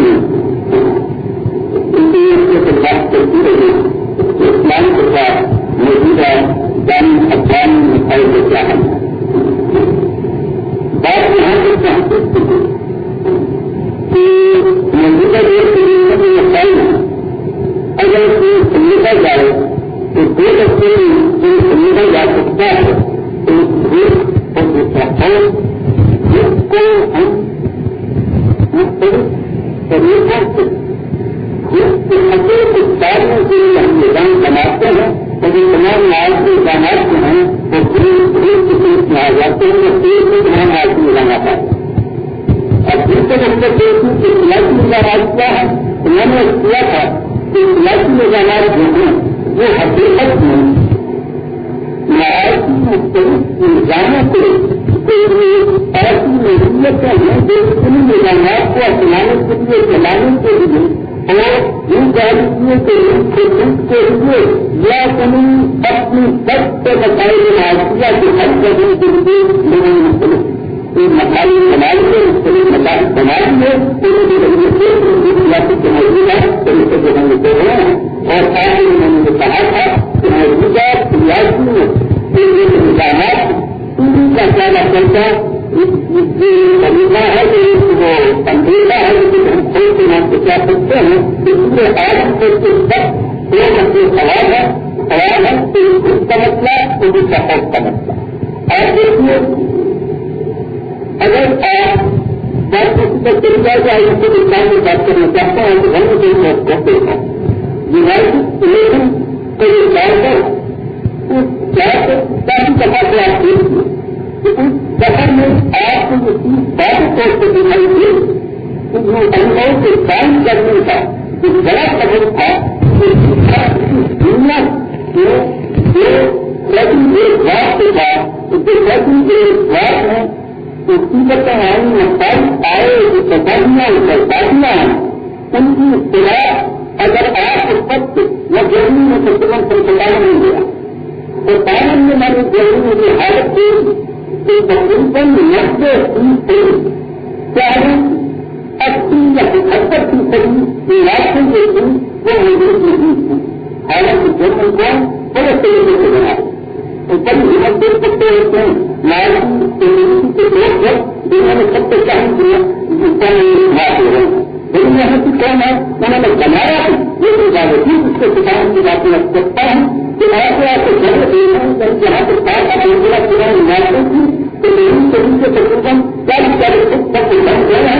ہیں جہاں پر تقریباً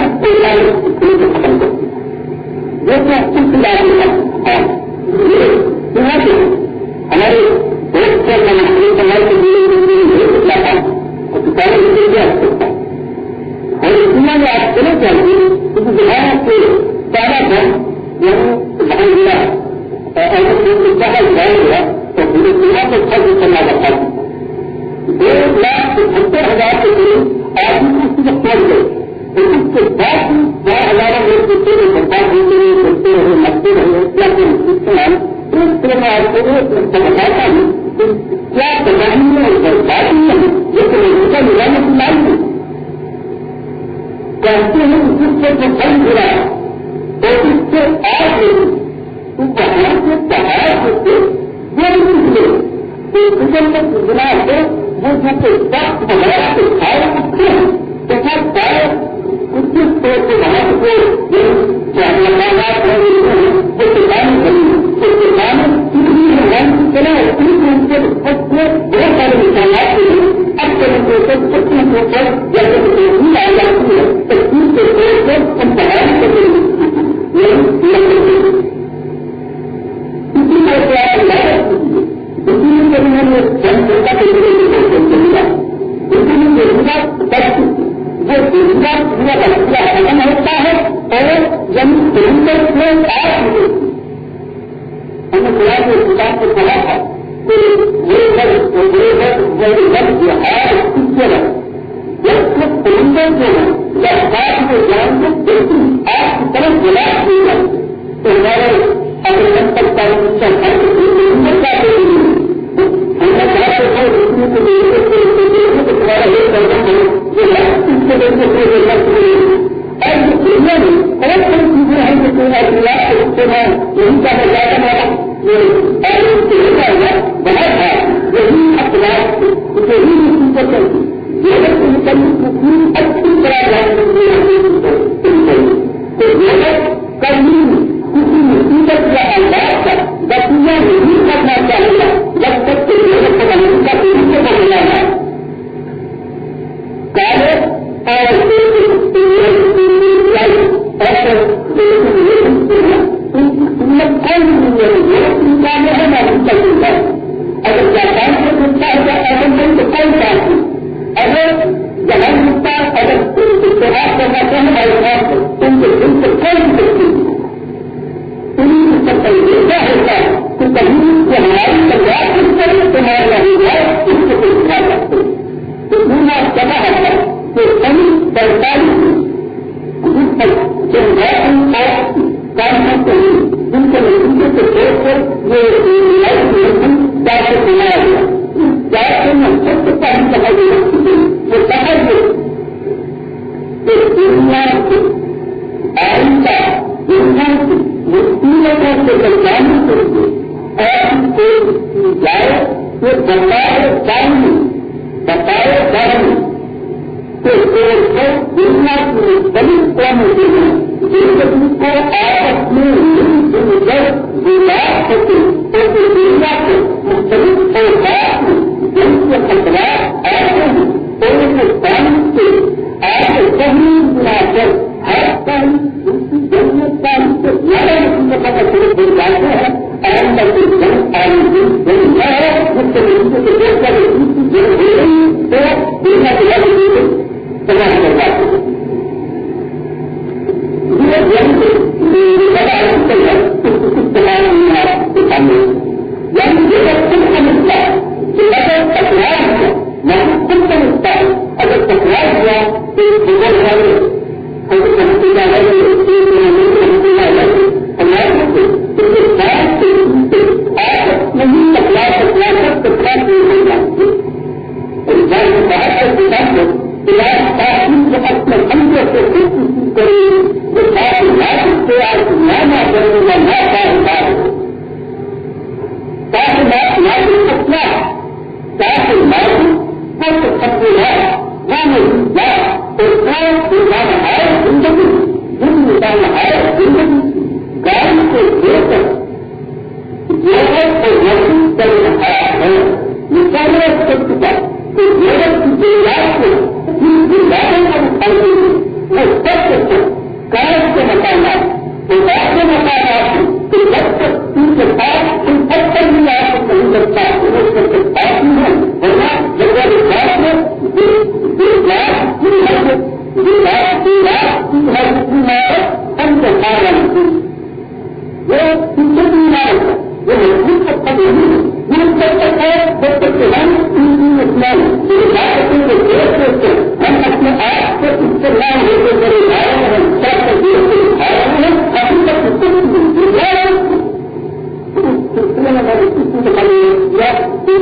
جب آپ کو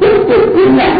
جب مت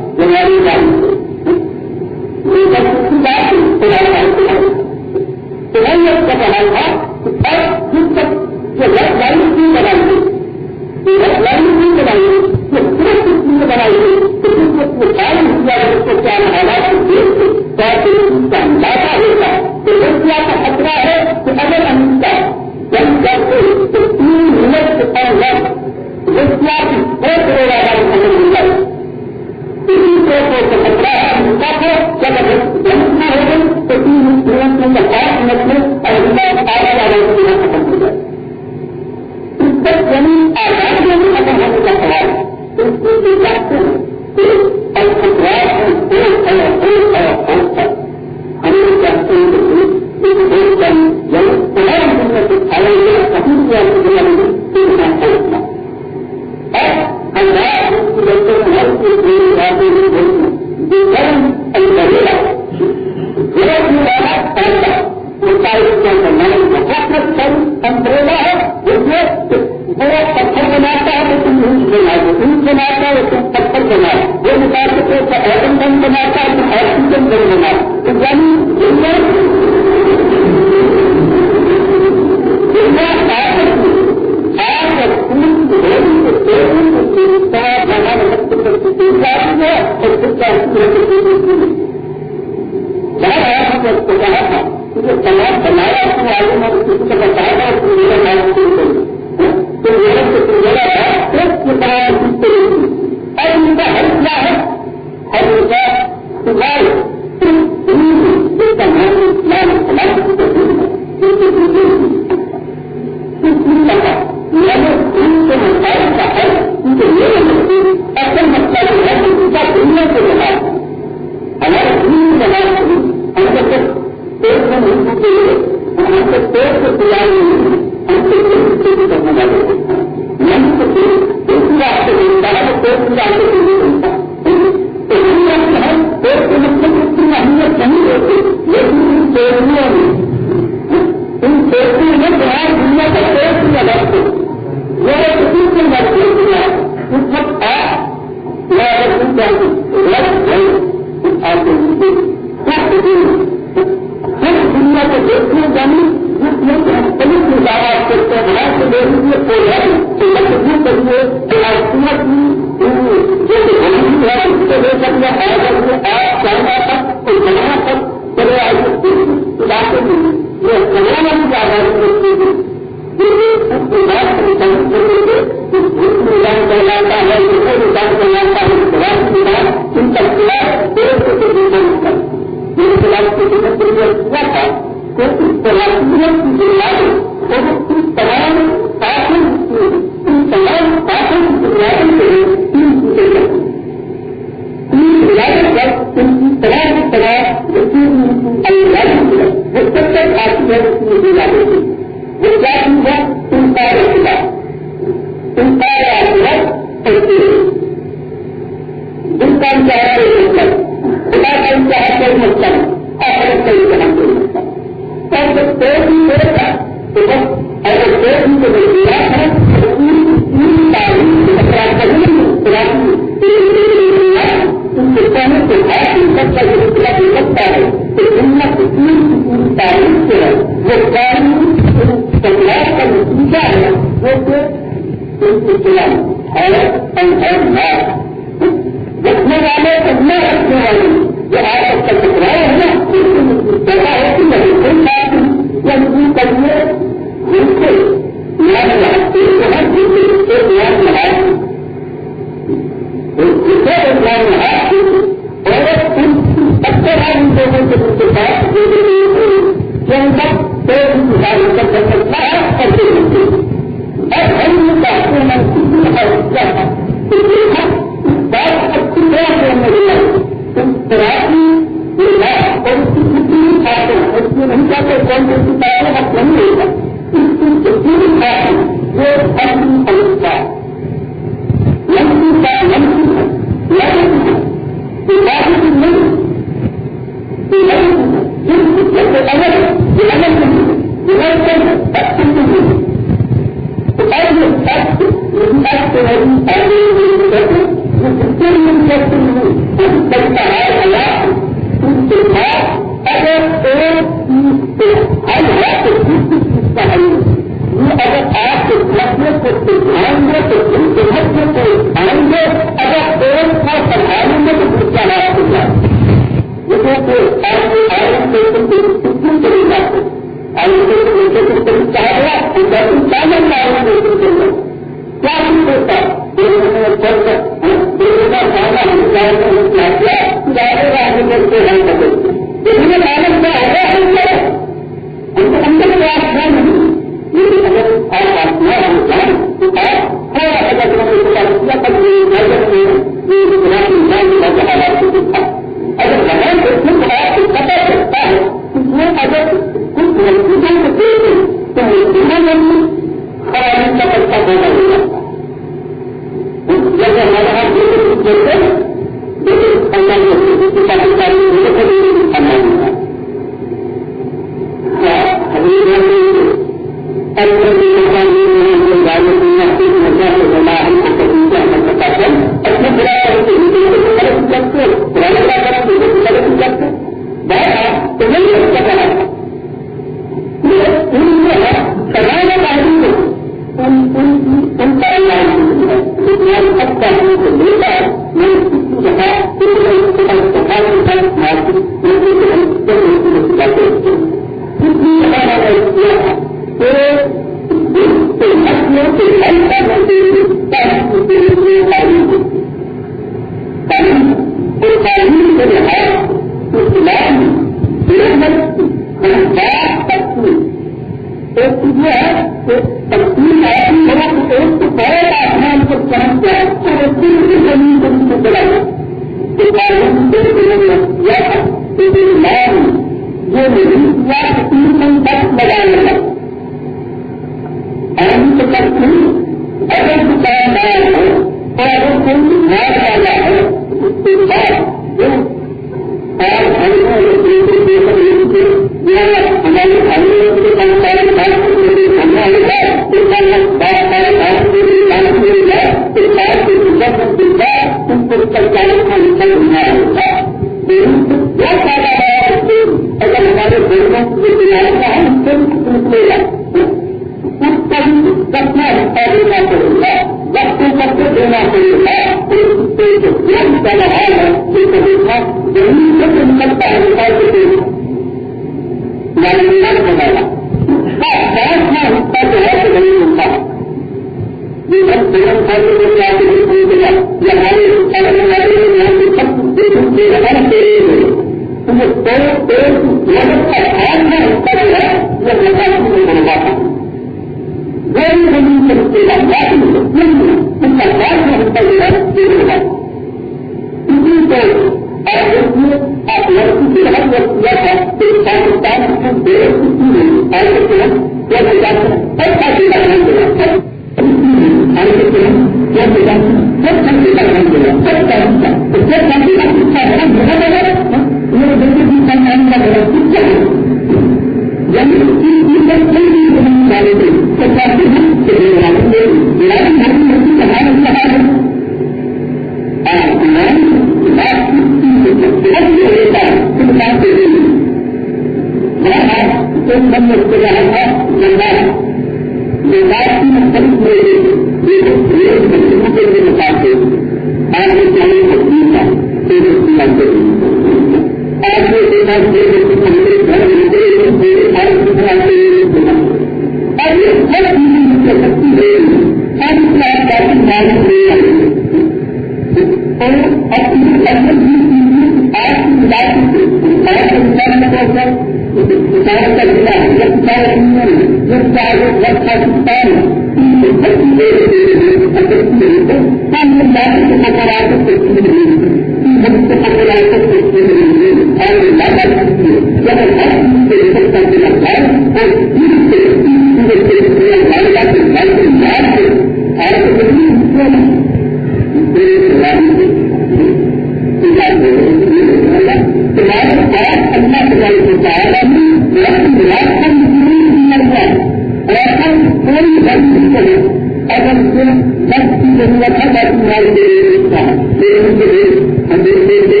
ہم دیکھتے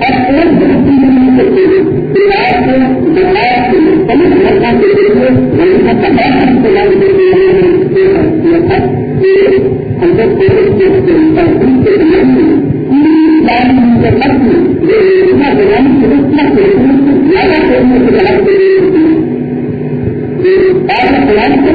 اور پورا بہت زمین دے گا پریوار کو بہار کو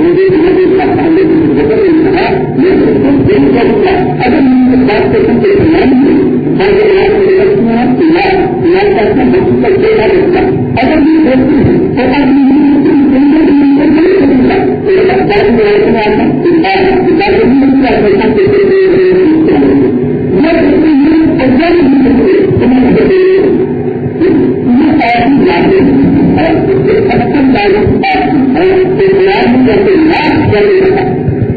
میرے میرے میں جیسے یہ کہ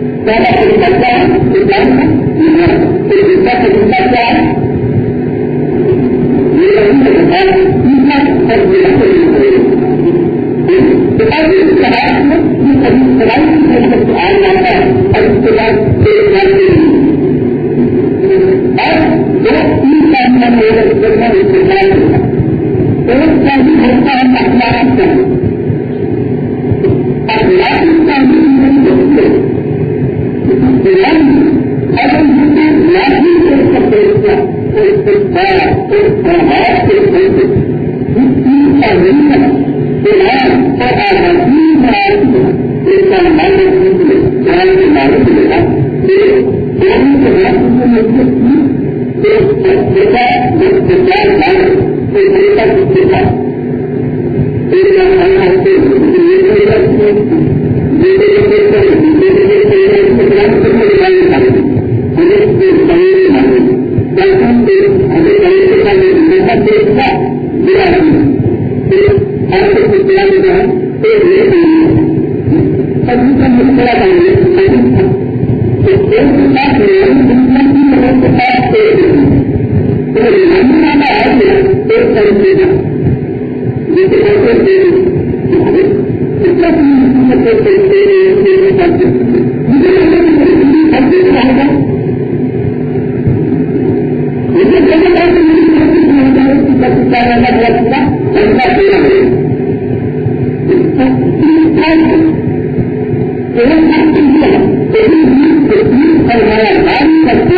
سب جاتا ہے اور اس کے بعد کروایا جاری کرتے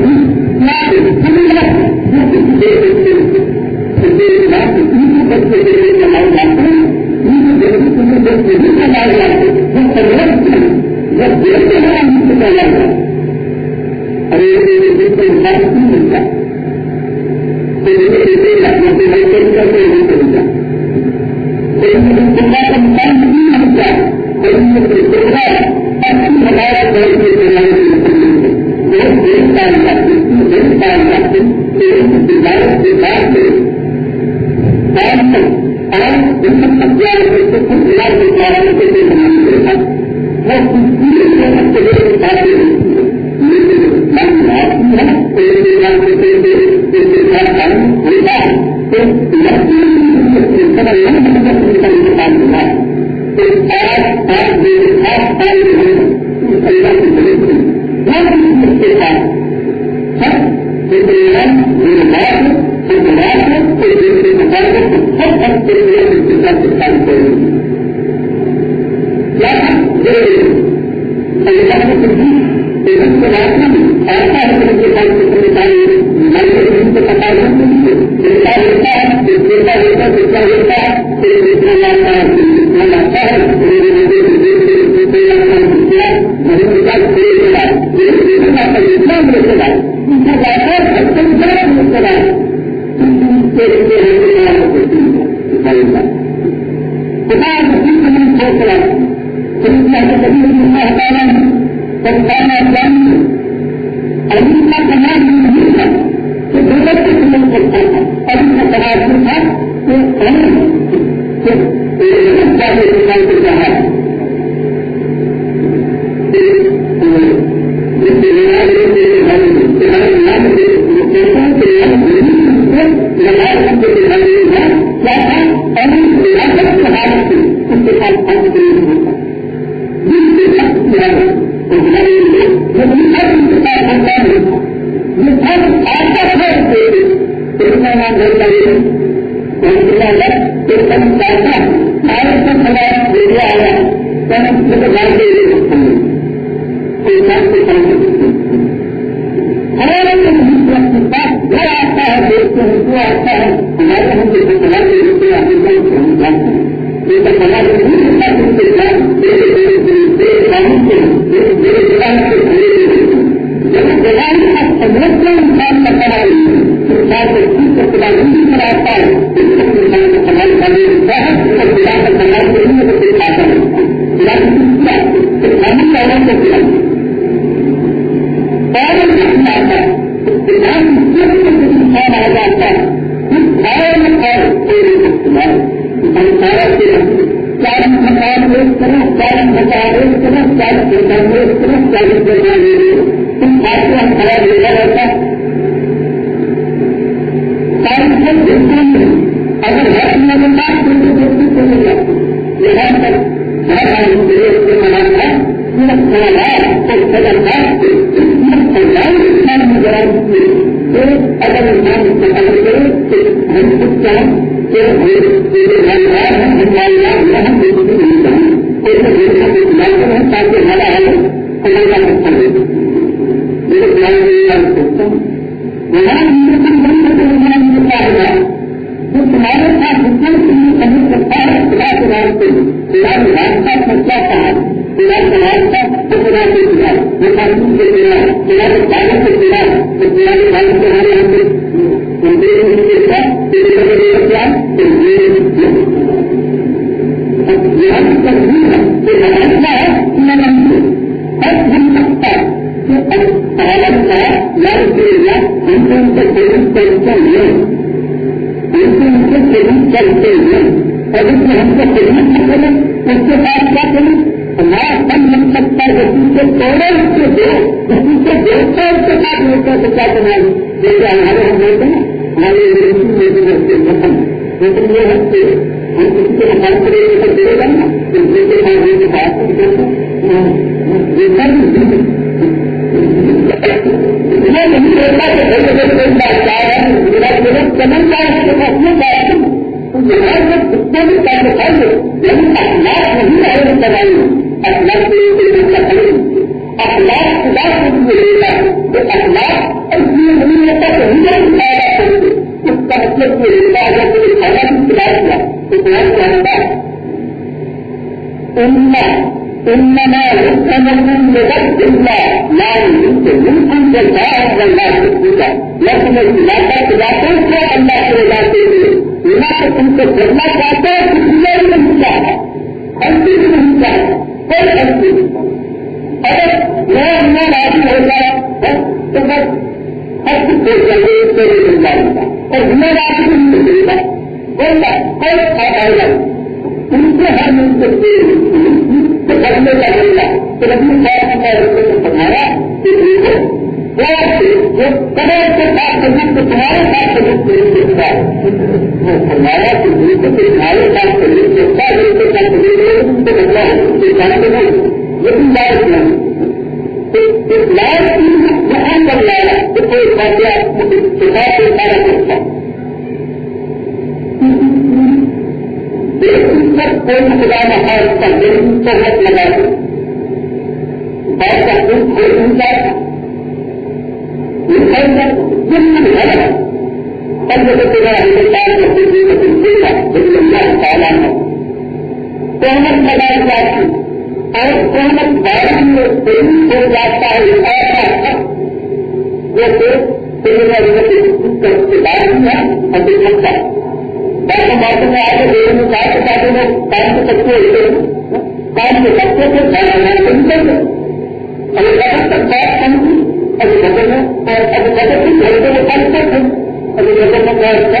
دیکھ کر کے لوکیشن کے لیے لگا سکتے ہیں کیا تھا اس کے ساتھ جس کے لیے کام ہوگا مسافر کا سرکار کے لیے کوئی آتا ہے دیش آتا ہے ہمارے ہم کے سرکار کہ سے ہند کریں اس کے ساتھ کیا کریں اللہ ہم ہم سب پر اسی سے دو اسی سے دیکھتے اس کے ہیں نہیں اخلاق نہیں ہے ان اخلاق کے لیے کا کریں اخلاق خدا کو بھی ملے گا تو اخلاق اور یہ نہیں ہوتا تو ہم لوگ پیدا اس کا مطلب یہ ہوتا اگر کوئی خدا کی خدا ہوا تو کون جانتا ہے انما يحكم اللہ کے رضا کے تم کو کرنا چاہتے اور ذمہ دار کی زندگی ہے بولنا اور آئے گا ان کو ہر ملک سے کا بولنا تو اپنی بات کا سمجھایا کہ ٹھیک ہے وہ کمر کے ساتھ سبوت کو تمہارے ساتھ سبوت کے لیے دیکھتا ہے وہ فرمایا کہ تمہارے ساتھ سبوت کے ساتھ سبوت کے ساتھ بدلا ہے پر کوئی خدا نہ کا دل کو مت لگا دے۔ بات کا دل کوئی ہے۔ اور جیسے تیرا ہندوستان میں کا دل دے ہے؟ اور قومت بارہ میں کوئی ہو جاتا ہے ایسا جیسے تیرا ریلیشن اس کے بعد میں ابھی ہوتا ہے۔ سکتے تھے کام کے سکتے تھے اللہ تک بات کم تھی ابھی بدل اور ابھی بدل کی گھر کو پڑھتے تھے ابھی بدل میں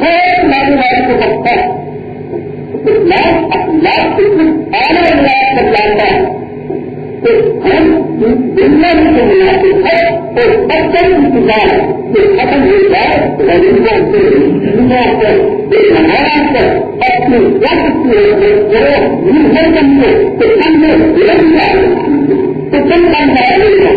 بہت ماننے کو بچتا ہے لاکھ لاکھ آنے لاکھ تک تو ہم دنیا میں جو انتظار کہ ختم ہو جائے غریبوں سے ہندوؤں پر مہارا پر اپنے وقت کی تو کم کام جائے گا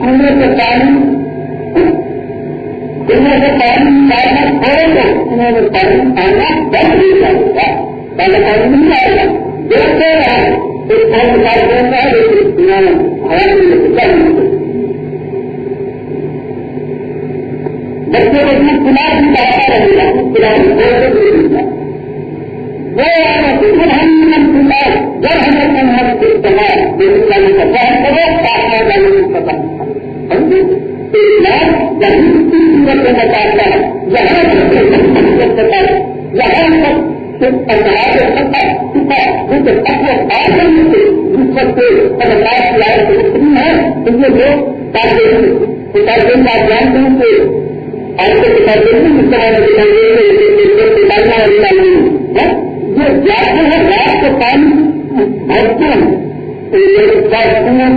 کنویں سے پانی سے پانی نکالنا چھوڑے تو کنویں میں پانی آنا بند نہیں کر ہوگا پہلے پانی نہیں آئے گا۔ دیکھتے رہا ہے ایک کنویں میں ہمارے بچوں کو بھی کنار رہے گا۔ کنار چھوڑ کے نہیں ملتا جب کا یہاں یہاں پنجاب سے جس ہے جانتے ہیں کہ آپ کو تاجر جس طرح کے تاجر کے ڈالنا اور ڈالنا یہ پانی بھرتے میں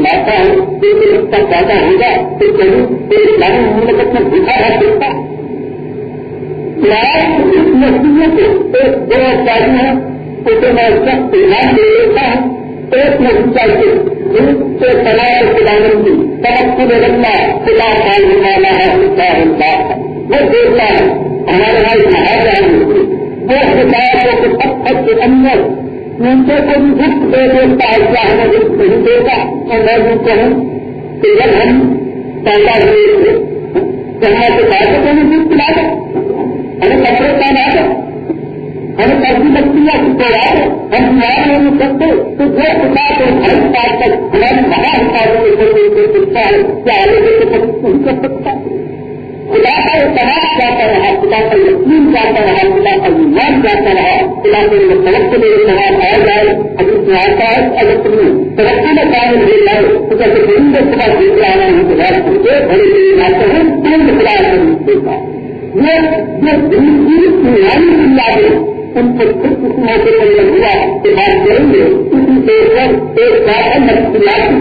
لاکھ کا زیادہ ہوگا تو کہیں ایک لاکھ میں دیکھا ہے دیکھتا اس مسئلے کو ایک علاج دے دیتا ہوں ایک نہیں چاہیے ان سے تمام خداون کی تمکن رکھنا، خدا کام نمانا ہے، خدا ہوتا ہے۔ وہ دیکھتا ہے ہمارے یہاں کہا جائیں گے وہ خدا کو پتھر کے اندر نیچے کو بھی رخ دے دیتا ہے، کیا ہمیں رخ نہیں دیتا اور میں بھی کہوں کہ جب ہم پیدا ہوئے تھے تو ہمارے پاس کو بھی رخ لا دیں ہمیں کپڑے پہنا دیں ہمیں ایسی لگتی ہے کہ تیار ہم تیار نہیں سکتے تو جو حساب اور ہر سال تک ہماری مہا حسابوں کے ذریعے دے سکتا ہے کیا آگے کے تک نہیں کر سکتا خدا کا اعتراف جاتا رہا، خدا کا یقین جاتا رہا، خدا کا ایمان جاتا رہا، خدا کے میرے سڑک سے میرے سوال آ جائے اگر تم آتا ہے اگر تم ترقی میں کام ہو جائے، تو جیسے دن میں خدا دیکھ رہا ہوں خدا سے بڑے دن آتے ہیں تین خدا دیکھتا یہ دنیا کی یادیں ان کو خود اس موقع پر لگا کے بات کریں گے اسی طور پر ایک بات ہے نفسیاتی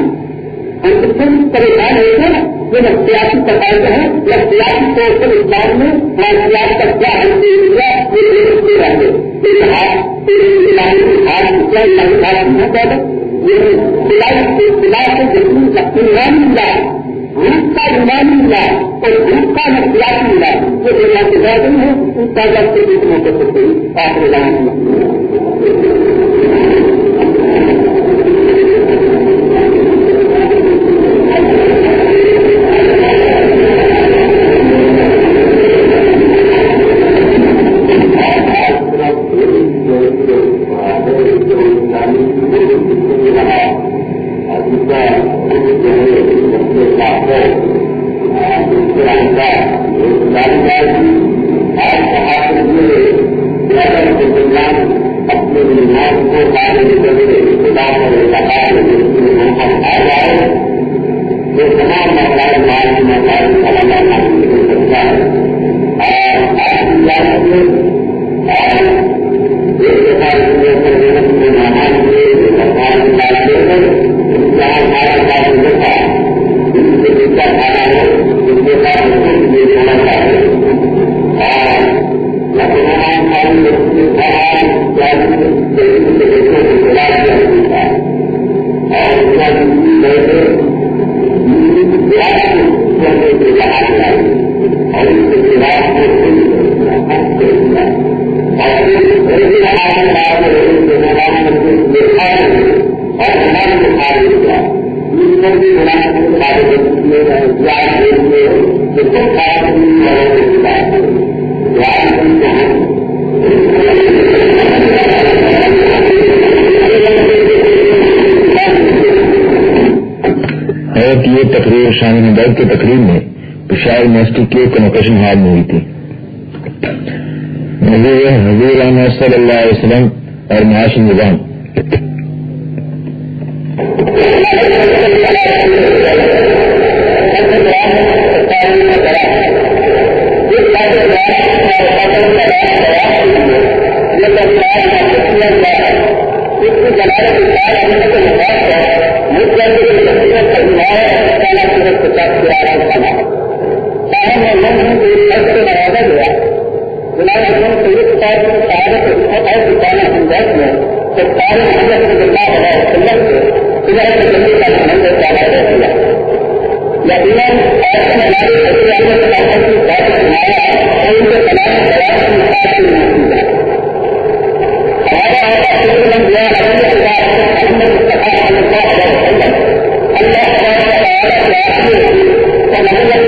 ہم بالکل پریشان ہوئے تھے جو نفسیاتی تقاضے ہیں نفسیاتی طور پر اسلام میں نفسیات کا کیا حل یہ دیکھتے رہتے یہ یہ ہاتھ کے خلاف سے جتنی کا پروان ملا روپ کا نظام ملا اور روپ کا نفسیات ملا، جو دنیا کے بعد ہے، اس کا جب سے ایک موقع کوئی آپ کنوکیشن ہارڈ میں ہوئی تھی۔ موضوع حضور احمد صلی اللہ علیہ وسلم اور معاشی نظام۔ باہر میں لوگ ہوں تو ایک فرق کے برابر ہوا گلاب احمد سے ایک سال کے سارے اور دکان ہم بیٹھ میں تو سارے مہینے سے جو باہر ہے سلر سے سلر سے جلدی کا آنند ہوتا ہے رہ گیا یا دنوں ایسے میں ہمارے سبھی آنے کے بعد ہم کو بہت سنایا ہے اور ان کے تمام بڑا ہم ساتھ کی نہیں ہے ہمارا ایسا سلسلہ دیا ہے کہ اللہ کے ساتھ ہم نے اس کے ساتھ ہم نے ساتھ بہت سنگا اللہ کے ساتھ ہمارا ساتھ ہی ہوتی ہے اور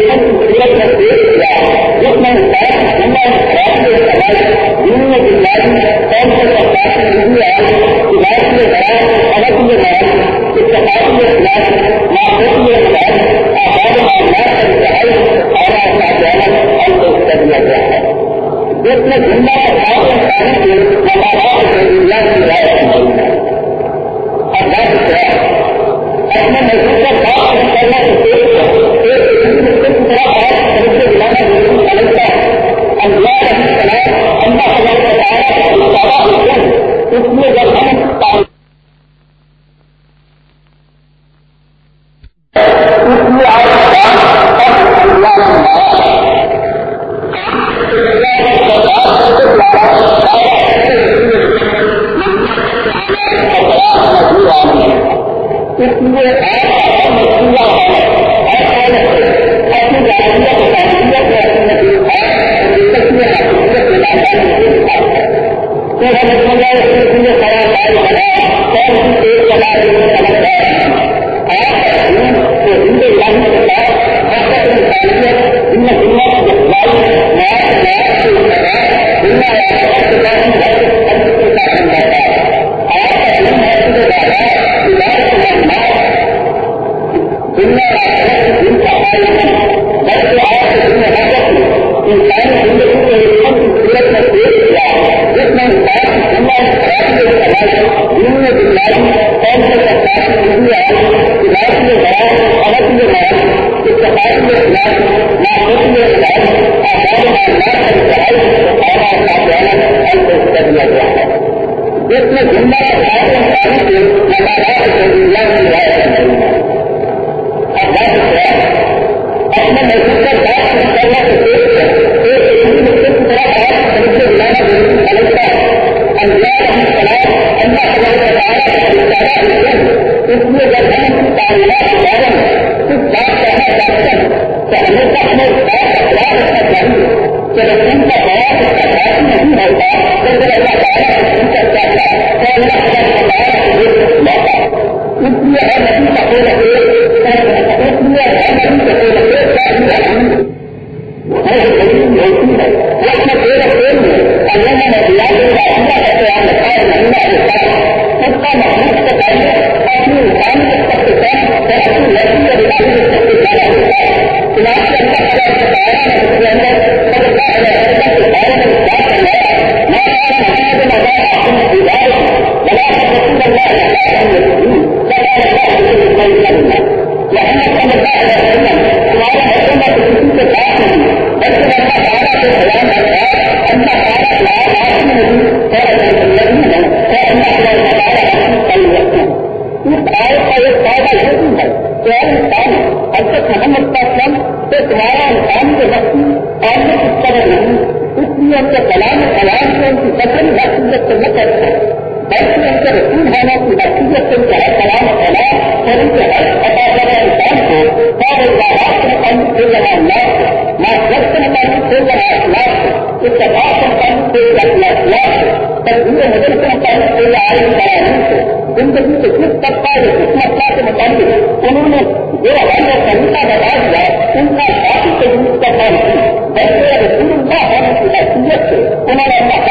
مسل وقت نہ کرتے بس میں کر رسول ہونا کی حقیقت سے ان کا ہر سلام پھیلا اور ان کے ہر عطا کرا انسان کو اور ان کا راشٹر کام دے رہا ہے۔ لاش میں سوچ نہ پانی دے رہا ہے لاش اس کا راشن کام دے رہا ہے۔ لاش پر دور مدد کا پانی دے رہا ہے۔ ان کا زندگی کے کس طبقہ اور کس مسئلہ کے مطابق انہوں نے میرا ہر جو سنتا بتا دیا ان کا ساتھی کے جنوب کا کام کی بس میں رسول نہ ہونے کی حقیقت سے انہوں نے اپنا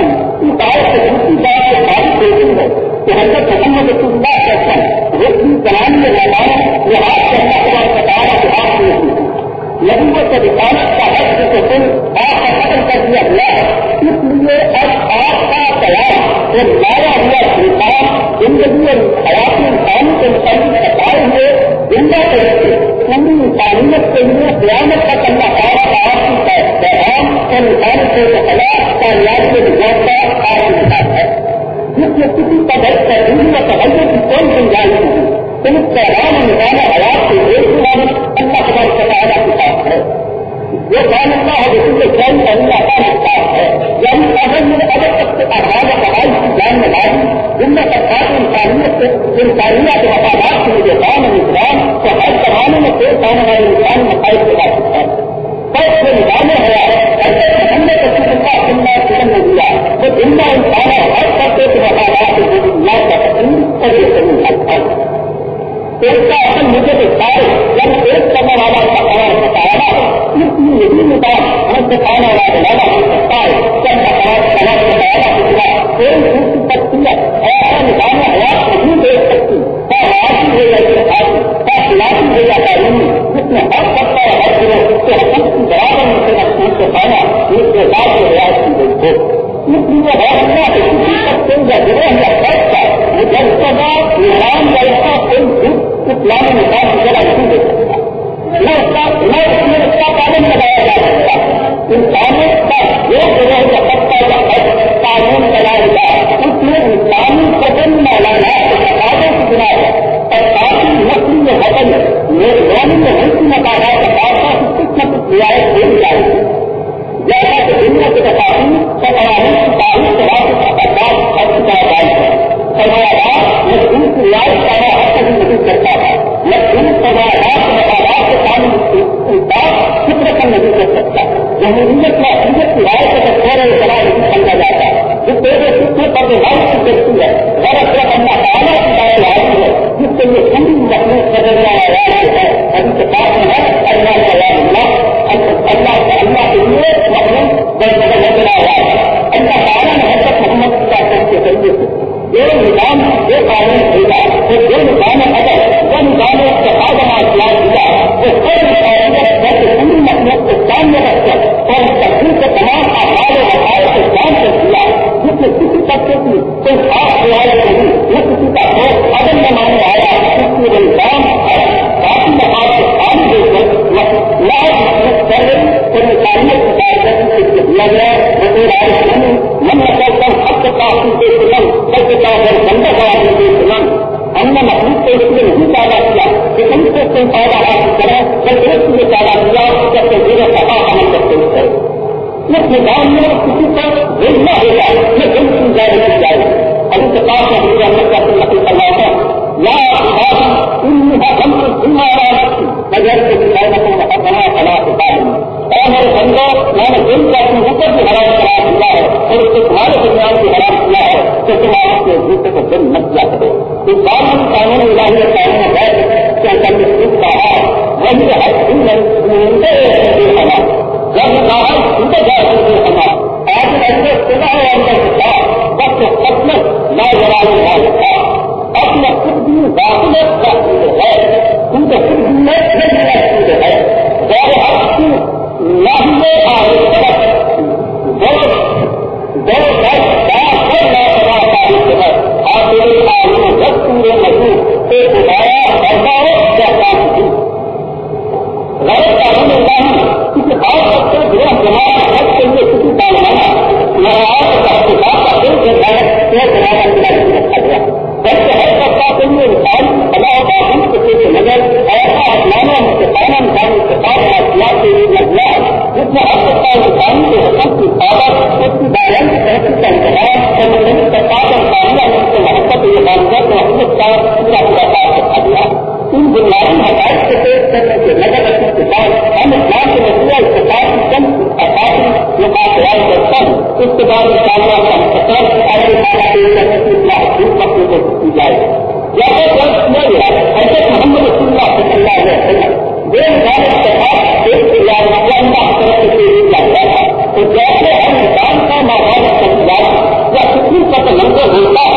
چہرے پسند کو ٹوٹنا کرتا وہ کلام کے لگانا وہ آپ کرنا ہوا بتانا کہ آپ کو لیکن وہ تو رکانت کا حق جسے دن آپ کا ختم کر دیا ہوا اس لیے اب آپ کا کلام اور لایا ہوا سلطان زندگی اور حیات انسانی کے متعلق بتائے ہوئے زندہ کرتے پوری انسانیت کے لیے قیامت کا کرنا تعالیٰ آپ کی پیغام اور انسان کے حالات کامیاب کے گزرتا آپ میں کسی قدر کا دن کا تبدیل کی کوئی گنجائش نہیں تم پیغام نکالا آیا تو ایک دن اللہ خبر سکایا کے ساتھ ہے یہ کام اتنا ہے جس کے جن کا ان کا ساتھ ہے یعنی اگر میں اگر سب سے آدھار پڑھائی کی جان میں لائی جن میں سرکار کی انسانیت سے انسانیہ کے مفادات کے لیے کام ہے نظام، تو ہر زمانے میں پیش کام والے انسان مسائل کے ساتھ ہوتا ہے۔ پر جو نظام ہوا ہے ایسے ہم نے کسی کا سننا سننے دیا وہ دن میں کے قریب حق ہے ایک کا اصل مجھے کے سارے جب ایک کرنے والا کا قرار بتایا ہے اس لیے یہی نظام ہم بتانے والا لگا سکتا ہے جب کا قرار قرار بتایا سکتا کوئی چھوٹ سکتی ہے ایسا نظام حیات نہیں دے سکتی کا راضی ہو یا کا ہر سکتا ہے گروہ کے حقوق برابر میں سے کو پانا ایک کے ساتھ رعایت کی گئی ہو اس لیے ہر اللہ کے کسی سکتے یا کا جب تک نظام لڑکا نہیں دے سکتا اس کا پالن لگایا جا سکتا۔ ان کا جو گروہ کا کا قانون چلایا جائے اس میں انسانی قدم نہ لانا آگے کی ہے اور کافی نسل میں حکم میرے گاؤں میں ہنسی نہ کو چھٹی جائے۔ یا غلط نہ ہوا ایسے محمد رسول اللہ ایک سے لیا ہوا جیسے ہر انسان کا ماحول یا سکون کا تلنگ ہوتا ہے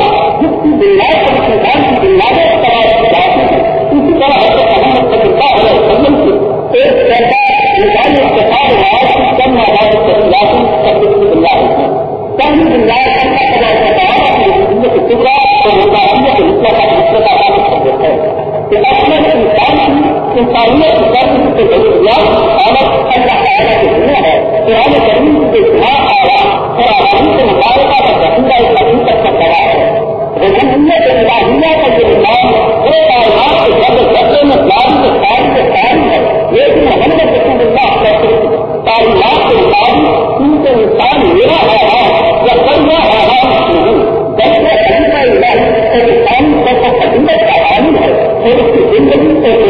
انسانیت قرض سے ضروریات اور اللہ تعالیٰ کی ہے قرآن کریم کے جہاں آیا اور آبادی سے مطالبہ کا ذخیرہ اس ابھی تک کا کرا ہے۔ رحمت کا جو نظام پورے کائنات کے جب جبے میں جان کے قائم کے قائم ہے۔ لیکن محمد رسول اللہ کرتے کائنات کے مطابق ان کے انسان میرا ہے یا کرنا ہے۔ نہیں بلکہ رحمت الہی ایک انسان کو خدمت کا عالم ہے اور اس کی زندگی سے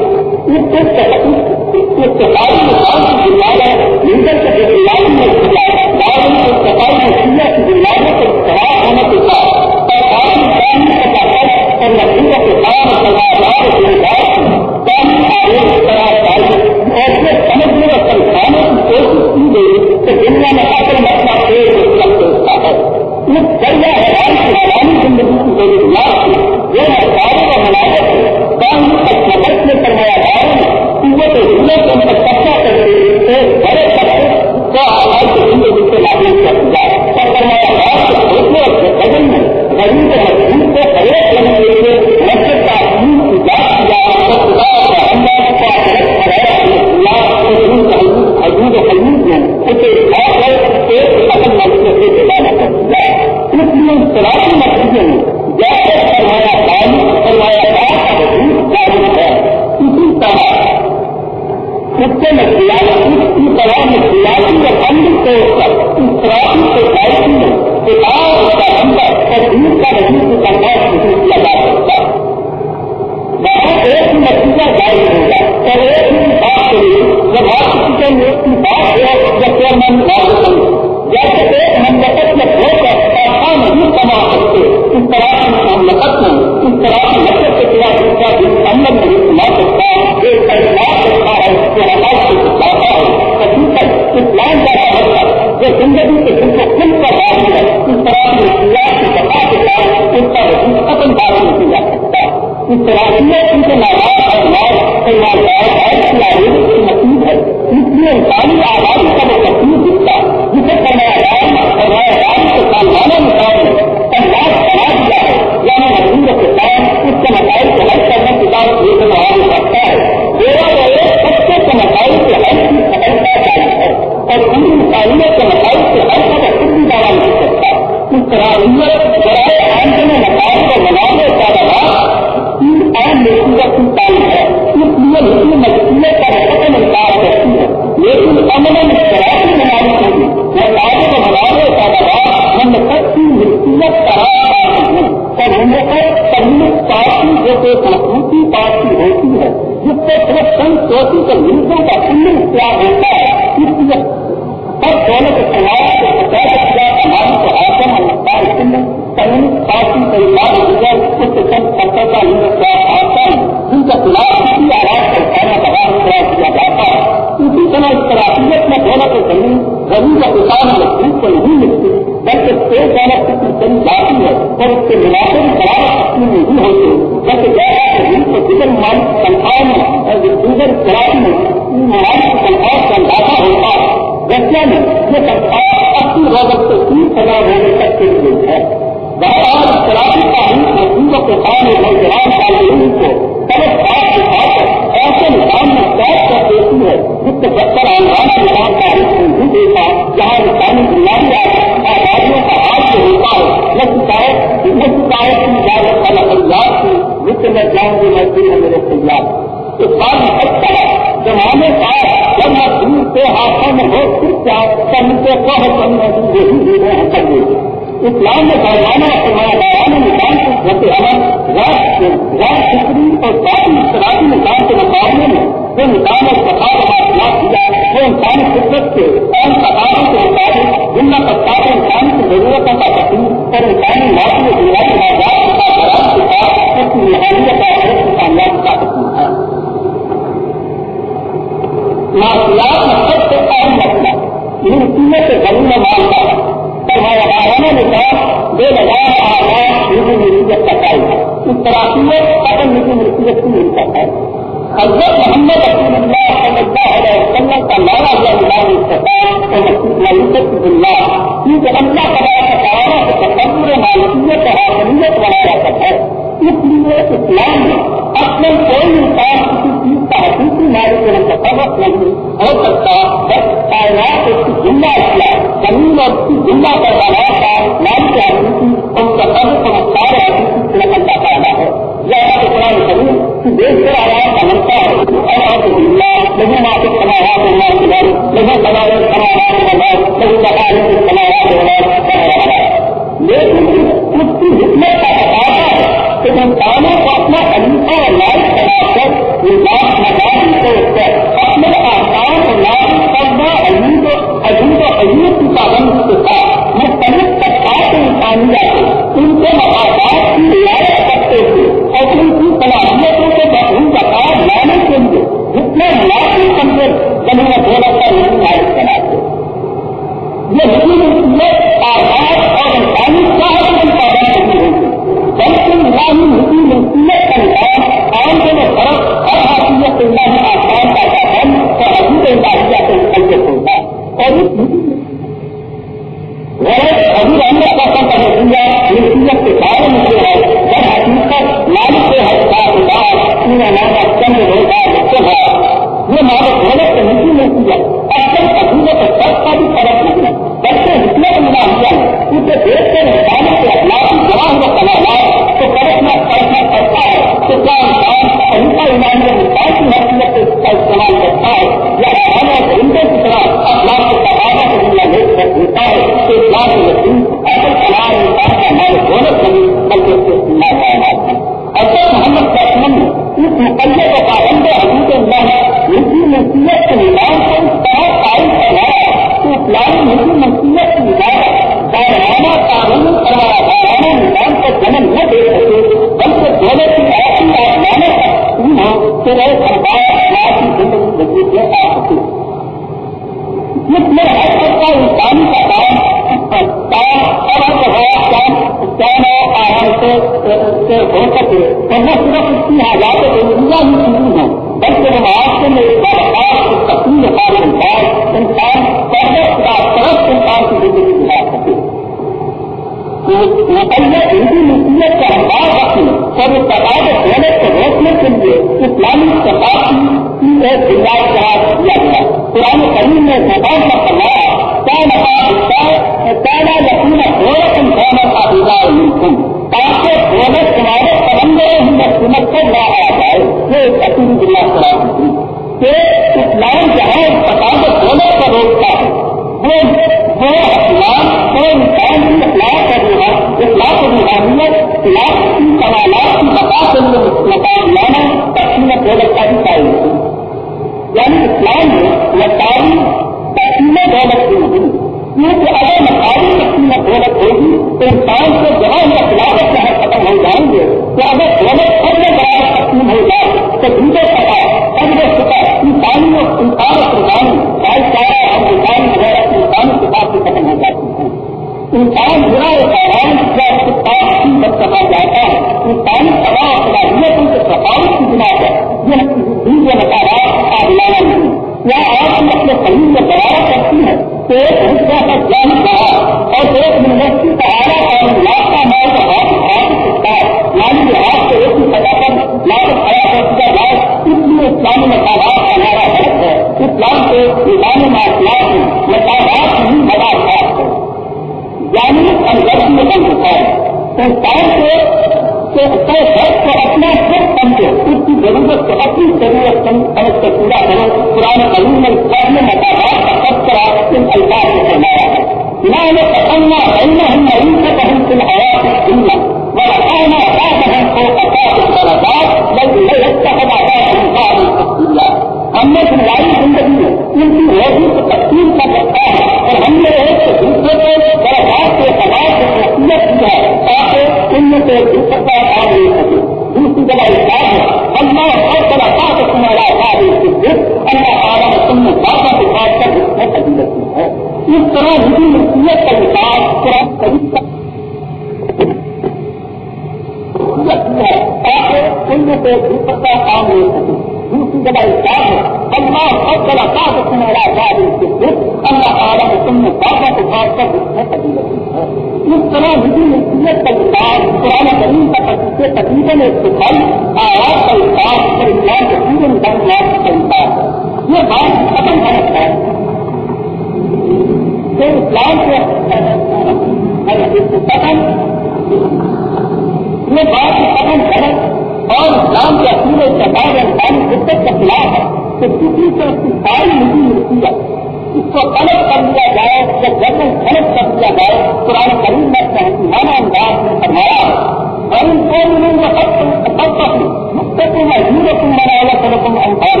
اسلام کے اصول سرکار انسانی حدت کا خلاف ہے کہ کسی سے اس کی ساری نجی ملتی ہے۔ اس کو غلط کر دیا جائے یا جب غلط کر دیا جائے۔ قرآن کریم میں سہمانہ انداز میں فرمایا اور ان کو ملیں گے سب سب کا مستقل ہے۔ ہندو تم بنا والا کرو تم انسان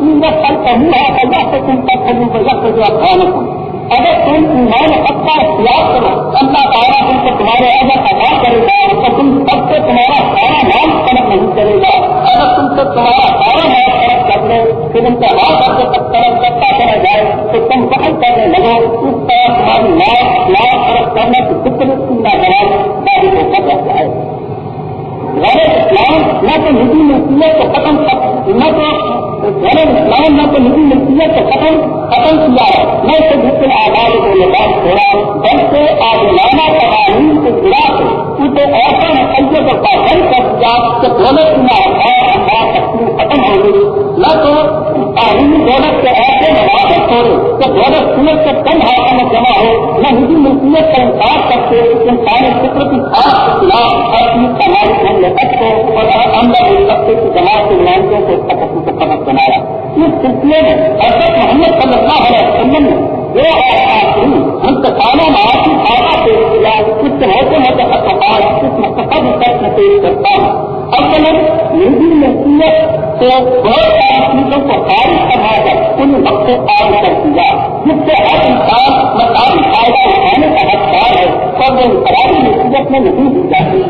ان کا سب کا ہوا اللہ سے تم تک کروں کو جب جو افغان اگر تم ایمان حق کا اختیار کرو، اللہ تعالیٰ تم کو تمہارے اگر ادا کرے گا تو تم سب سے تمہارا سارا سے تمہارا سارا نام طرف کر لے پھر ان کا ہاتھ کر کے طرف سکتا کرا جائے، تو تم بہت کرنے لگو، اس طرح تمہاری لاکھ لاکھ طرف کرنے کی کتنے نہ جواب داری کو کر رہتا ہے غیر اسلام نہ تو نجی ملکیت کو ختم نہ تو غیر اسلام نہ تو نجی ملکیت کو ختم ختم کیا ہے۔ نہ تو جتنے آزاد کو لباس چھوڑا بلکہ آزمانہ قوانین سے گرا کے اسے ایسا نتیجے کو پاسند کر دیا کہ دولت کی نہ تو تعلیمی دولت کے ایسے مواقع چھوڑے کہ دولت سورج سے کم ہاتھوں میں جمع ہو، نہ نجی ملکیت کا انکار کر کے انسانی فکر کی خاص کے خلاف اپنی سماج ہم لپٹ کو اور اندر اس طبقے کی جماعت کے نمائندوں کو اس کا کو سبق بنایا۔ اس سلسلے میں حضرت محمد صلی اللہ علیہ وسلم نے جو آخری انتقالوں میں آخری پیش کیا اس سے ہوتے ہوتے اس مقصد تک میں پیش کرتا ہوں۔ اصل ہندی ملکیت کو بہت ساری چیزوں کو خارج کرنا کر ان وقت کو آگ کر دیا۔ جس سے ہر انسان مقامی فائدہ اٹھانے کا حقدار ہے، اور وہ انفرادی ملکیت میں نہیں دی جاتی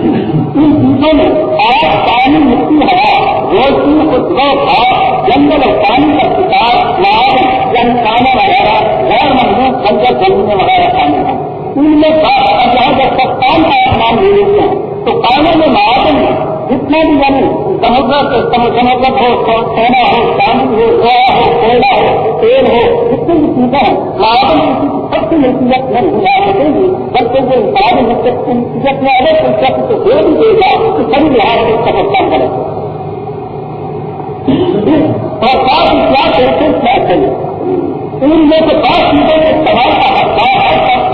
ان چیزوں میں آج پانی مٹی ہوا، روشنی خدو گھاس جنگل اور پانی کا شکار نار یا انسانوں وغیرہ۔ غیر محبوب بنجر وغیرہ شامل ہیں ان میں جہاں جب تک کام کا آسمان لے لیتے ہیں تو کانوں میں معاون میں جتنا بھی یعنی مطلب ہو سونا ہو چاندی ہو گویا ہو کوئلہ ہو تیل ہو جتنی بھی چیزیں ہیں، معاون کی سب کی نصیحت نہیں ہوا سکیں گی، بلکہ وہ انسانی نصیحت میں اگر کوئی شخص کو دے بھی دے گا تو سبھی لحاظ سے اس کا کرے گا۔ اور ساتھ ہی کیا کہتے ہیں؟ کیا چاہیے ان میں سے بات چیزیں کہ سوال کا حقدار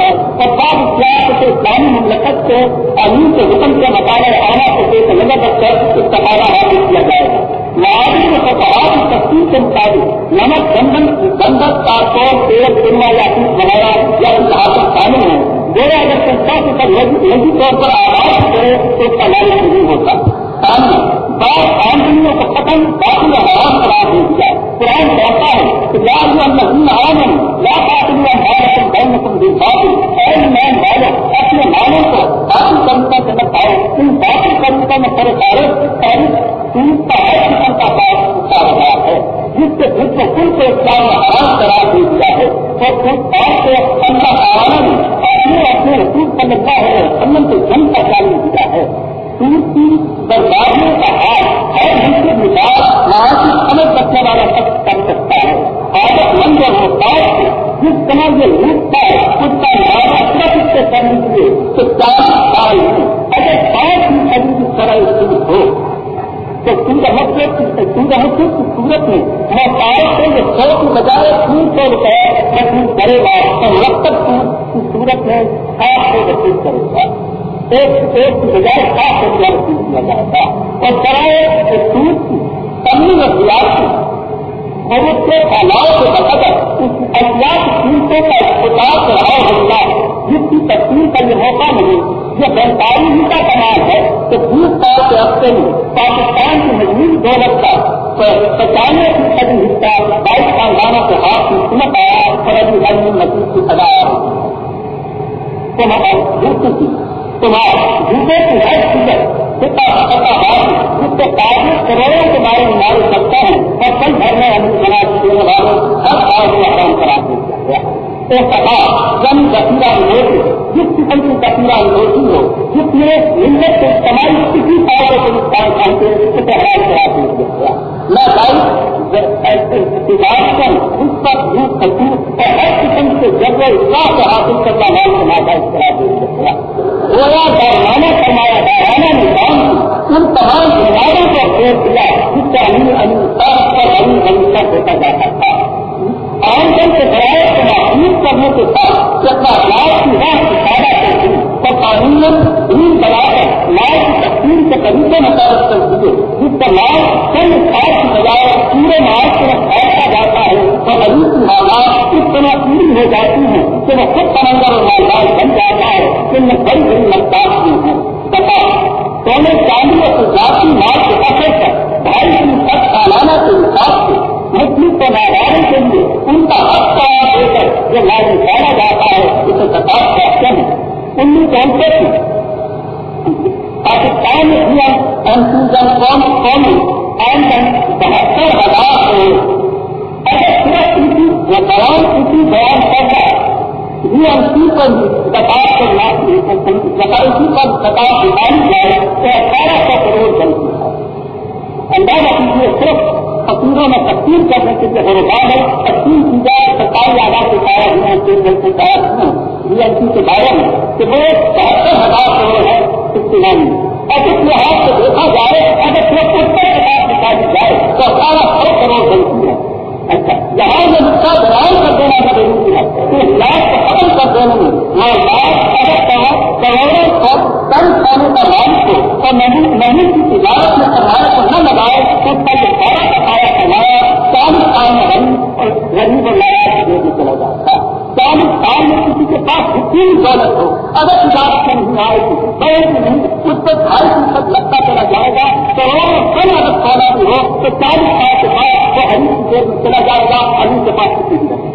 ہے اور بعض اختیار سے اسلامی مملکت کو امین کے حکم کے مطالعہ آنا کو دیکھ نظر رکھ کر اس کا استفادہ حاصل کیا جائے گا۔ معاون کے فقہات کی تفصیل کے مطابق نمک گندن گندک کارکور تیل سنوا یا پیس بنایا یا کچھ حاصل شامل ہے گویا اگر سنسٹا سے سب نجی طور پر آواز کرے تو اس کا لائن نہیں ہوتا۔ بات آمدنیوں کو ختم ایک ایک کی بجائے سات روپیہ وصول کیا جائے گا اور برائے سود کی کمی اختیار کی بہت سے تالاب کے بقدر اس احتیاط قیمتوں کا اختلاف رہا ہوگا جس کی تقسیم کا یہ موقع نہیں یہ بینتالیس ہی کا کمال ہے کہ بیس سال کے ہفتے میں پاکستان کی مزید دولت کا پچانوے فیصد حصہ بائیس خاندانوں کے ہاتھ میں سمت آیا اور ابھی ہر مسجد کی سزا آ رہی ہے تمہارا جوتے کی ہر چیز کتنا پتا بات جس کے کافی کروڑوں کے بارے میں معلوم سکتا ہے اور کل گھر میں ہم بنا دینے والے ہر آج میں کام کرا دیا گیا۔ ایک کہا جن یعنی کثیرہ انگوٹی جس قسم کی کثیرہ انگوٹی ہو جس میں ملت سے تمام کسی طور پر ہندوستان کھانتے اسے حیران کرا دیا گیا۔ میں بائک تجارت اس پر دودھ سکوں اور ہر قسم سے جب وہ اصلاح سے حاصل کرنا مال کو ناجائز کرا دیا گیا۔ گویا دارانہ فرمایا دارانہ نظام ان تمام بیماروں کو پھیر دیا، جس کا امیر امیر صاحب پر امیر ہمیشہ دیکھا جا سکتا ہے۔ عام جن کے ذرائع کو محفوظ کرنے کے ساتھ کہ اپنا علاج کی راہ اشارہ کرتی، تو قانون دین بنا کر لاج کی تقسیم کے طریقے مطابق کر دیے، جس کا لاج چند سال کی بجائے پورے مارچ میں پھیلتا جاتا ہے۔ اور ابھی کی حالات اس طرح پوری ہو جاتی کہ وہ خود سمندر اور مالدار بن جاتا ہے کہ میں بڑی دن مقدار کی ہیں بتا نے چاندی اور ذاتی مال کے اثر پر ڈھائی کی سب سالانہ کے حساب سے مسلم کو ناراضی کے لیے ان کا حق قرار دے کر جو لاز نکالا جاتا ہے۔ اسے کتاب کہتے ہیں۔ انیس سو انسٹھ میں پر کتاب کو وکالتی پر کتاب نکالی جائے تو اٹھارہ سو کروڑ بنتی ہے اندازہ کیجیے صرف فقیروں میں تقسیم کرنے کے لیے روزگار ہے تقسیم کی جائے سرکاری آداب کے سارا ہوں کیندر کے ساتھ ہوں ڈی ایل سی کے بارے میں کہ وہ بہتر ہزار کروڑ ہے اس میں اور اس لحاظ سے دیکھا جائے اگر صرف ستر ہزار نکالی جائے تو اٹھارہ سو کروڑ بنتی ہے اچھا یہاں یہ نقصان بیان کر دینا ضروری ہے کہ اس میں کروڑوں کو کم کھانے کا مالک کو اور نہیں کی تجارت میں سرمایہ کو نہ لگائے تو اس کا سارا سفایا چالیس سال میں غریب اور غریب اور دے کے چلا جاتا چالیس سال میں کسی کے پاس جتنی دولت ہو۔ اگر تجارت میں نہیں آئے گی بہت نہیں، اس پہ ڈھائی فیصد لگتا چلا جائے گا، کروڑوں کم اگر سونا بھی ہو، تو چالیس سال کے بعد وہ ہری کی دیر میں چلا جائے گا ہری کے پاس کسی بھی نہیں۔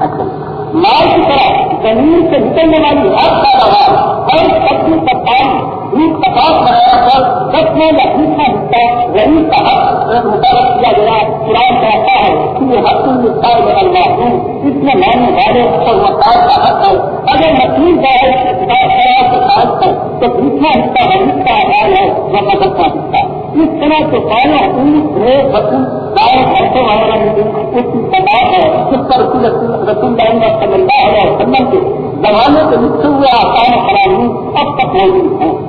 اچھا۔ مال کی طرح زمین سے نکلنے والی ہر پیداوار ہر سبزی کا پانی دودھ کپاس بنایا کر دس یا دوسرا حصہ غریب کا حق مقرر کیا گیا، قرآن کہتا ہے کہ یہ حق ہندوستان میں اللہ ہوں اس میں ماننے والے اور مقام کا حق ہے۔ اگر مسلم جائے خراب کے ساتھ ہے، تو دوسرا حصہ غریب کا آدھار ہے وہ مدد کا حصہ اس طرح سے پہلے پولیس بچوں گائے گھنٹوں وغیرہ اس تعداد ہے۔ جس پر رسول ڈائن کا سمندہ ہے اور کے زمانے کے لکھے ہوئے آسان فراہمی اب تک موجود ہیں۔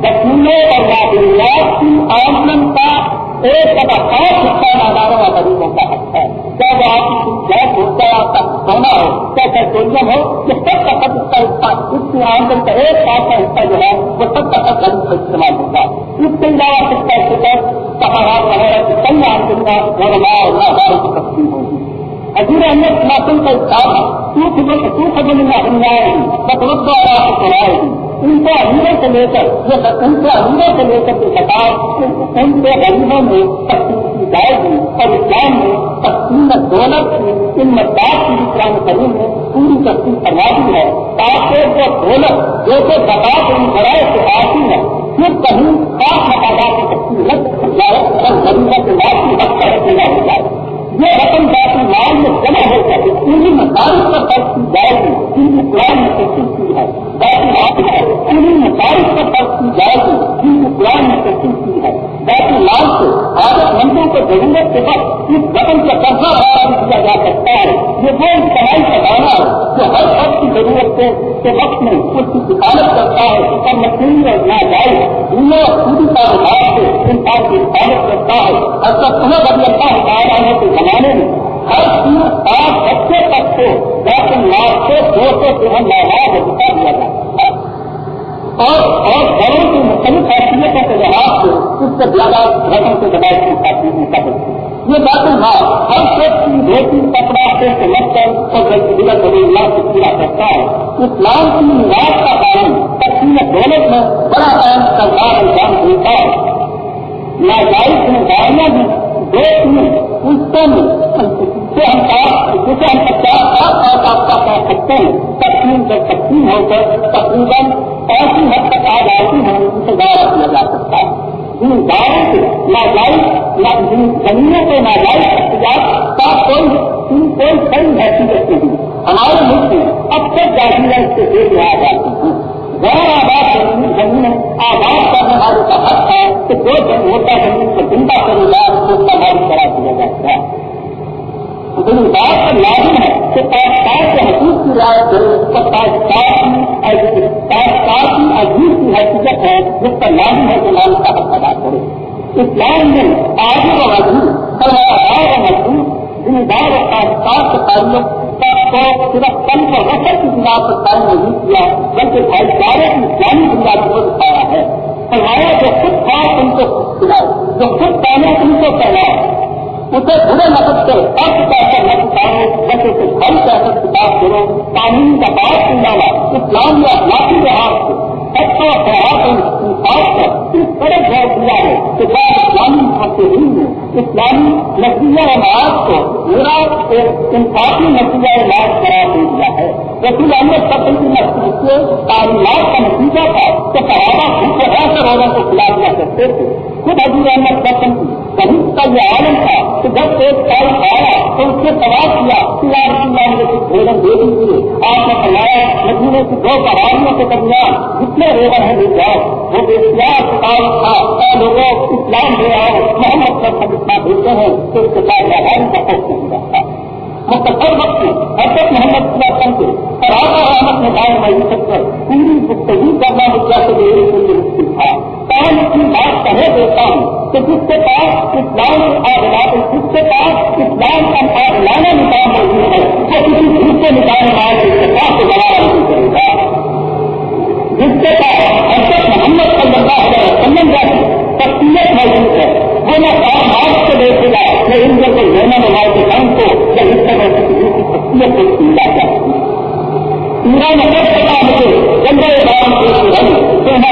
تکمیلوں اور معلومات کی آمدن کا ایک سب خاص حصہ ناداروں اور غریبوں کا حق ہے۔ جب آپ کی گیس ہوتا ہے آپ کا سونا ہو چاہے پیٹرولیم ہو، کہ سب کا سب اس کا حصہ اس کی آمدن کا ایک پانچ کا حصہ جو ہے، وہ سب کا سب غریب کا استعمال ہوتا ہے۔ اس کے علاوہ سب کا شکر پہاڑات وغیرہ کی کئی آمدن کا غربا اور ناداروں کی تقسیم ہوگی۔ حضور احمد ناسل کا استعمال تو خبر میں ہمیں آئے گی مطلب دوارا آپ کو چلائے گی ان کو امیروں سے لے کر ان کو امیروں سے لے کر کے بتاؤ ان کے غریبوں میں تقسیم کی جائے گی اور اسلام میں تقسیم دولت کی ان مدد کی اسلام کریم میں پوری تقسیم کروا دی ہے۔ تاکہ وہ دولت جیسے بتا ان بڑائے سے آتی ہے، پھر کہیں خاص مقادات کی تقسیم رکھ جائے اور غریبوں کے بعد کی حق کر کے جائے۔ یہ رقم جاتی مال میں جمع ہو کر انہیں مسائل پر فرق کی جائے گی جن کی قرآن میں تشکیل کی ہے۔ باقی بات ہے انہیں مسائل پر فرق کی جائے گی جن کی قرآن میں تشکیل کی ہے۔ باقی مال سے عادت مندوں کو ضرورت کے وقت اس رقم کا قبضہ برابر کیا جا سکتا ہے۔ یہ وہ کمائی کا دانا ہے جو ہر شخص کی ضرورت کو، کے وقت میں اس کی حفاظت کرتا ہے اور مشین اور نہ جائے دنیا پوری کاروبار سے انسان کی حفاظت کرتا ہے۔ اور سب تمہیں بدل اللہ تعالیٰ نے تو زمانے میں ہر چیز پانچ بچے تک دس لاکھ سے دو سو ترہن لاکھ بتا دیا جاتا ہے اور اور گھروں کی مختلف حیثیتوں کے لحاظ سے اس سے زیادہ رقم سے دباؤ کی خاصیت کا بچے یہ باتیں ہاں ہر شخص کی دھوتی کپڑا سے سمجھ کر اور ضرورت بڑی اللہ سے پورا کرتا ہے۔ اسلام کی نواز کا کام تقسیم دولت میں بڑا اہم سرکار انجام دیتا ہے ناجائز ذمہ داریاں بھی دو تین پوچھتے ہیں جسے ہم جسے ہم پچاس سات سال آپ کا کہہ سکتے ہیں تقسیم جب تقسیم ہو کر تقریباً ایسی حد تک آ جاتی ہیں اسے دائرہ کیا جا سکتا ہے۔ جن داروں سے ناجائز جن زمینوں کو ناجائز احتجاج کا کوئی کوئی صحیح حیثیت نہیں ہمارے ملک میں اب تک جاگیرہ اس سے دیکھ رہا جاتی ہیں۔ غیر آباد زمین آباد کرنے والے کا حق ہے کہ جو جن ہوتا زمین کو زندہ کرے گا اس کا بھائی کرا دیا جاتا ہے۔ لیکن بات پر لازم ہے کہ پاکستان کے حقوق کی رائے کرے پاکستان کی پاکستان کی عجیب کی حقیقت ہے، جس پر لازم ہے کہ لال کا حق ادا کرے۔ اسلام میں آگے و عجیب سرمایہ و مضبوط ذمہ دار اور پاکستان کے تعلق کو صرف کم کو وسط کی بنا پر قائم نہیں کیا، بلکہ بھائی چارے کی اسلامی بنیاد کو دکھایا ہے۔ فرمایا، جو خود خاص ان کو جو خود پہلے ان کو پہنائے اسے برے نقد سے ارد پیسہ نہ چکاؤ بس اسے بھائی پیسہ کتاب کرو۔ قانون کا بات سن اسلام یا اخلاقی لحاظ سے۔ انصاف اس طرح غور ہے کہ اسلامی اسلامی نتیجہ علاج کو میرا انصافی نتیجہ علاج کرا دے دیا ہے۔ رسول احمد فصل کی سے تعلیمات کا نتیجہ تھا۔ کہ صحابہ خود کو ایسے روزوں کو کھلا دیا کرتے تھے۔ خود حضور احمد فصل کی کبھی کا یہ عالم تھا۔ کہ جب ایک سال آیا تو اس سے سوال کیا کہ آپ اللہ نے کچھ بھوجن دے دیجیے۔ آپ نے فرمایا مدینے کی دو پہاڑیوں کے درمیان جتنے روزن ہیں لے وہ بے اختیار سوال تھا۔ اے لوگوں، اسلام لے آؤ۔ محمد سب سب اتنا بھیجتے ہیں تو اس کے ساتھ آبادی کا پوچھ نہیں جاتا مستقل وقت میں حضرت محمد صلی اللہ علیہ وسلم کے اور آتا رحمت نے دائیں معیشت پر پوری گفتگو کرنا مدعا سے میرے لیے مشکل تھا۔ کام کی بات کہہ دیتا ہوں کہ جس کے پاس اسلام آگ جس کے پاس اسلام کا آگ لانا نکال موجود ہے، وہ کسی دوسرے نکالنے والے اس کے پاس کو مدعے کا حضرت محمد صلی اللہ علیہ وسلم کا شخصیت موجود ہے وہ نہ کام آج سے دیکھ گا نہ ان کو رونا نماز کے کام کو یا اس طرح کی شخصیت کو پورا نظر پتا مجھے چندر رام کو سرنگ تو نہ